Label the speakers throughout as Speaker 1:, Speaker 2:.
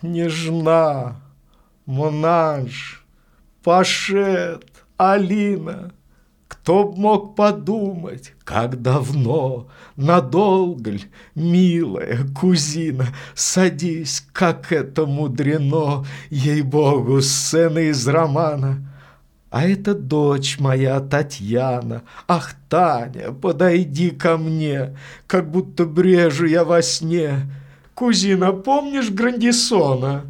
Speaker 1: княжна, Монанж, Пашет, Алина, кто б мог подумать, как давно, надолго ль, милая кузина, Садись, как это мудрено, ей-богу, сцены из романа. А это дочь моя Татьяна. Ах, Таня, подойди ко мне, как будто брежу я во сне. Кузина, помнишь Грандисона?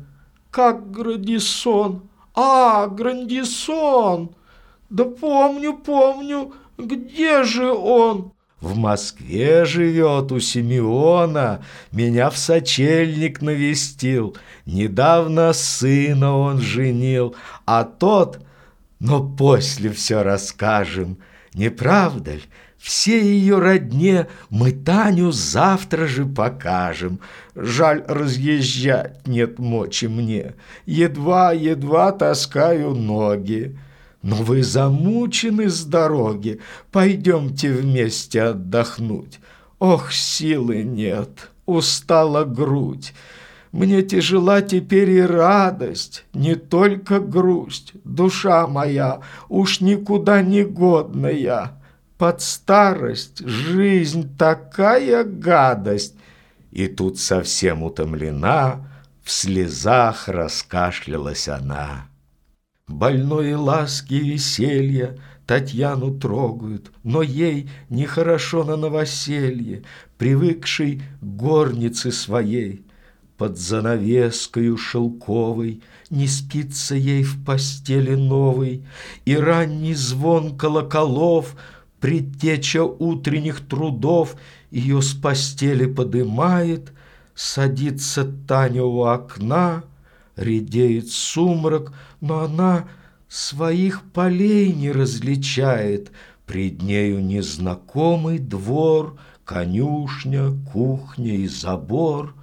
Speaker 1: Как Грандисон? А, Грандисон! Да помню, помню, где же он? В Москве живет у Симеона, Меня в сочельник навестил, Недавно сына он женил, А тот, но после все расскажем, Не правда ли? Все ее родне мы Таню завтра же покажем. Жаль, разъезжать нет мочи мне, Едва-едва таскаю ноги. Но вы замучены с дороги, Пойдемте вместе отдохнуть. Ох, силы нет, устала грудь. Мне тяжела теперь и радость, Не только грусть, душа моя Уж никуда не годная. Под старость жизнь такая гадость. И тут совсем утомлена, В слезах раскашлялась она. Больное ласки и веселья Татьяну трогают, но ей нехорошо на новоселье, Привыкшей к горнице своей. Под занавескою шелковой Не спится ей в постели новой, И ранний звон колоколов, Предтеча утренних трудов, Ее с постели подымает, Садится Таня у окна — Редеет сумрак, но она своих полей не различает. Пред нею незнакомый двор, конюшня, кухня и забор.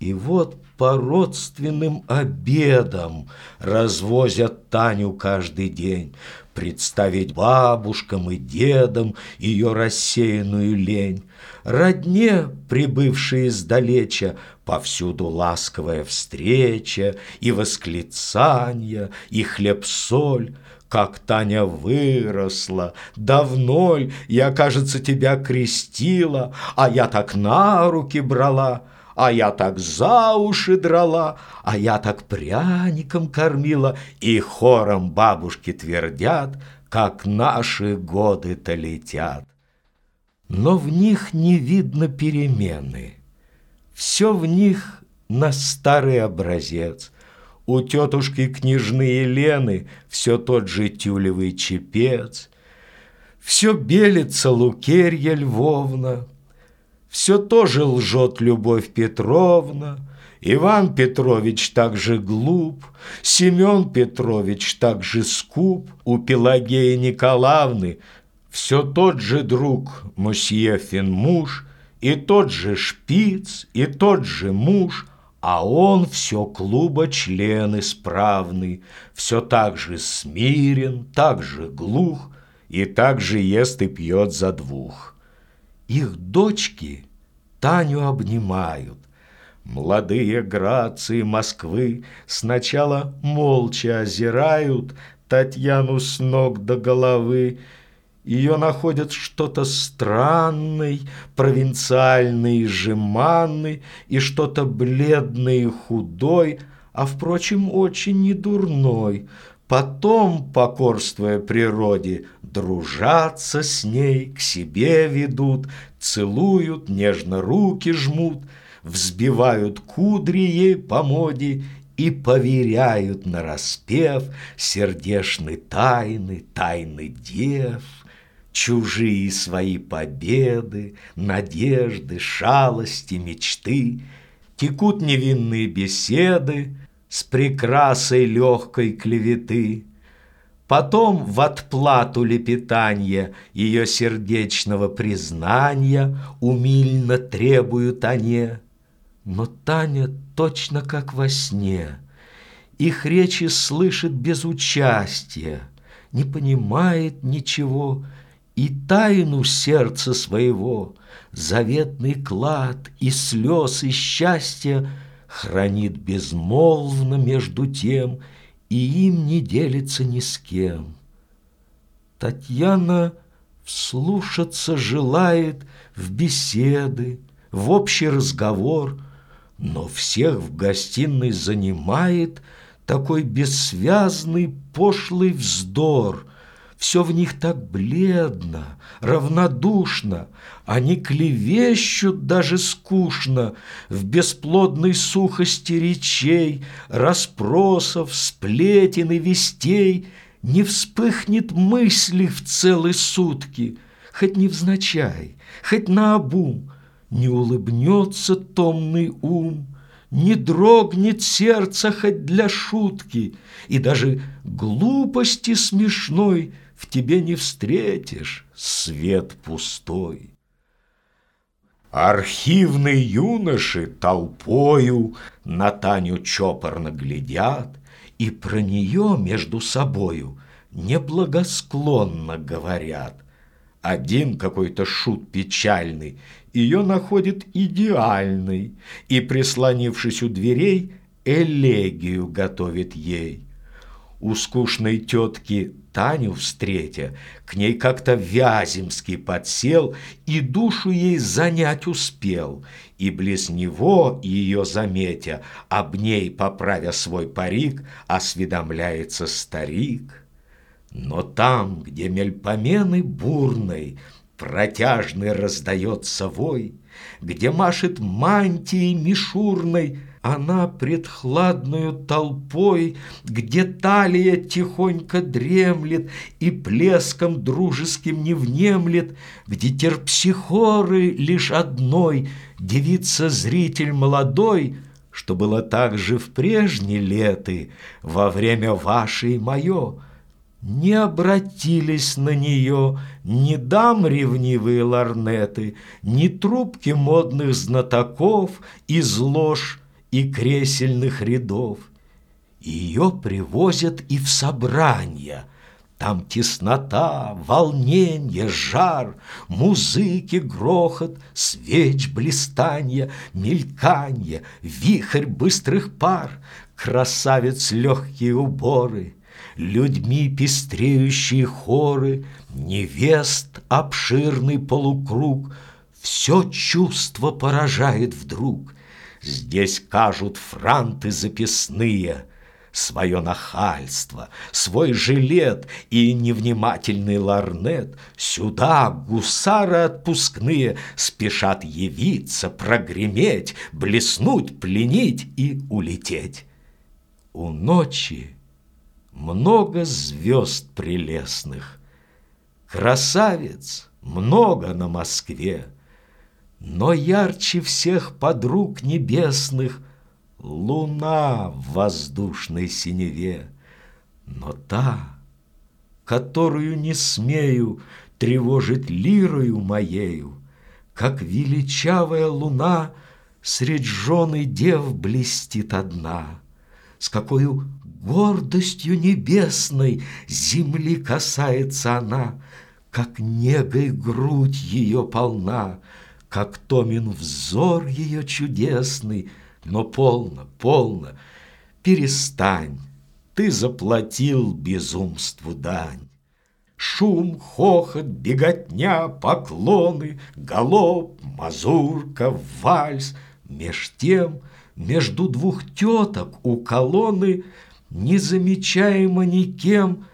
Speaker 1: И вот по родственным обедам развозят Таню каждый день, представить бабушкам и дедам ее рассеянную лень. Родне, прибывшие издалеча, повсюду ласковая встреча и восклицания, и хлеб-соль, как Таня выросла, давно ль я, кажется, тебя крестила, а я так на руки брала, а я так за уши драла, а я так пряником кормила, и хором бабушки твердят, как наши годы-то летят но в них не видно перемены. Все в них на старый образец. У тетушки княжны Елены все тот же тюлевый чепец. Все белится Лукерья Львовна, Все тоже лжет Любовь Петровна, Иван Петрович так же глуп, Семен Петрович так же скуп, У Пелагеи Николаевны – все тот же друг мосье Финмуш, и тот же шпиц, и тот же муж, а он все клуба член исправный, все так же смирен, так же глух, и так же ест и пьет за двух. Их дочки Таню обнимают, Молодые грации Москвы Сначала молча озирают Татьяну с ног до головы, ее находят что-то странный, провинциальный и жеманный, и что-то бледный и худой, а, впрочем, очень недурной. Потом, покорствуя природе, дружатся с ней, к себе ведут, целуют, нежно руки жмут, взбивают кудри ей по моде и поверяют на распев сердешны тайны, тайны дев. Чужие свои победы, надежды, шалости, мечты, текут невинные беседы с прекрасой легкой клеветы. Потом в отплату лепетанья ее сердечного признания умильно требуют они. Но Таня точно как во сне, их речи слышит без участия, не понимает ничего, и тайну сердца своего, заветный клад и слез, и счастья хранит безмолвно между тем и им не делится ни с кем. Татьяна вслушаться желает в беседы, в общий разговор, но всех в гостиной занимает такой бессвязный пошлый вздор. Все в них так бледно, равнодушно, они клевещут даже скучно в бесплодной сухости речей, расспросов, сплетен и вестей, не вспыхнет мысли в целые сутки, хоть невзначай, хоть наобум, не улыбнется томный ум, Не дрогнет сердце хоть для шутки, И даже глупости смешной В тебе не встретишь свет пустой. Архивные юноши толпою На Таню чопорно глядят И про нее между собою Неблагосклонно говорят. Один какой-то шут печальный ее находит идеальной и, прислонившись у дверей, элегию готовит ей. У скучной тетки Таню встретя, к ней как-то Вяземский подсел и душу ей занять успел, и близ него, ее заметя, об ней, поправя свой парик, осведомляется старик. Но там, где мельпомены бурной, Протяжный раздается вой, Где машет мантией мишурной Она пред хладною толпой, Где талия тихонько дремлет И плеском дружеским не внемлет, Где терпсихоры лишь одной Девица-зритель молодой, Что было так же в прежние леты Во время вашей мое — не обратились на нее ни дам ревнивые ларнеты, Ни трубки модных знатоков Из лож и кресельных рядов. Ее привозят и в собрания, Там теснота, волнение, жар, Музыки грохот, свеч блистанья, Мельканье, вихрь быстрых пар, Красавец легкие уборы — Людьми пестреющие хоры, Невест обширный полукруг, Все чувство поражает вдруг. Здесь кажут франты записные, Свое нахальство, свой жилет И невнимательный ларнет Сюда гусары отпускные Спешат явиться, прогреметь, Блеснуть, пленить и улететь. У ночи много звезд прелестных. Красавец много на Москве, но ярче всех подруг небесных Луна в воздушной синеве. Но та, которую не смею Тревожить лирою моею, Как величавая луна Средь жены дев блестит одна, С какою Гордостью небесной земли касается она, Как негой грудь ее полна, Как томен взор ее чудесный, Но полно, полно, перестань, Ты заплатил безумству дань. Шум, хохот, беготня, поклоны, Галоп, мазурка, вальс. Меж тем, между двух теток у колонны Незамечаемо никем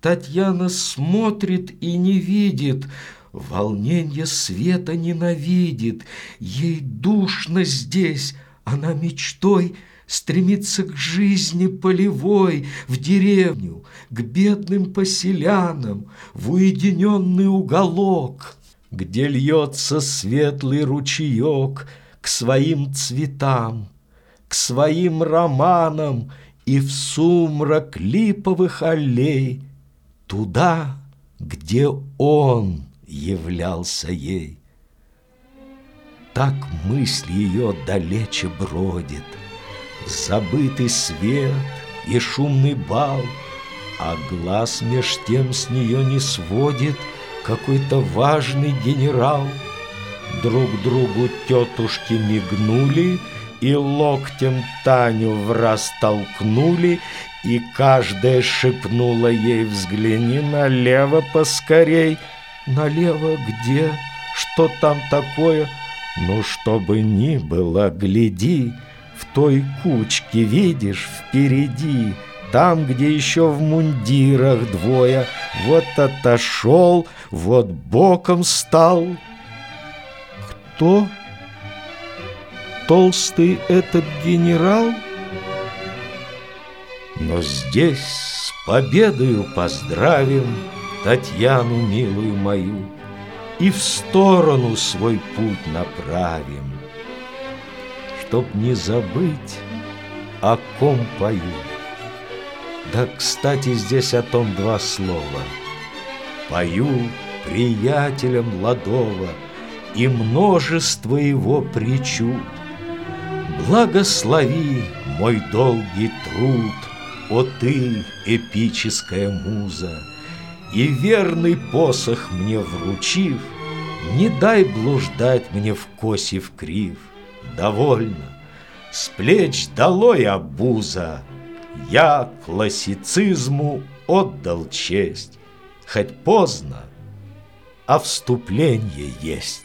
Speaker 1: Татьяна смотрит и не видит, Волнение света ненавидит, Ей душно здесь, она мечтой Стремится к жизни полевой, В деревню, к бедным поселянам, В уединенный уголок, Где льется светлый ручеек К своим цветам, к своим романам — и в сумрак липовых аллей, Туда, где он являлся ей. Так мысль ее далече бродит, Забытый свет и шумный бал, А глаз меж тем с нее не сводит Какой-то важный генерал. Друг другу тетушки мигнули И локтем Таню в раз толкнули, И каждая шепнула ей «Взгляни налево поскорей». «Налево где? Что там такое?» «Ну, что бы ни было, гляди, В той кучке, видишь, впереди, Там, где еще в мундирах двое, Вот отошел, вот боком стал». «Кто?» толстый этот генерал? Но здесь с победою поздравим Татьяну милую мою И в сторону свой путь направим, Чтоб не забыть, о ком пою. Да, кстати, здесь о том два слова. Пою приятелям Ладова И множество его причуд, Благослови мой долгий труд, О ты, эпическая муза, И верный посох мне вручив, Не дай блуждать мне в косе в крив. Довольно, с плеч долой обуза, Я классицизму отдал честь, Хоть поздно, а вступление есть.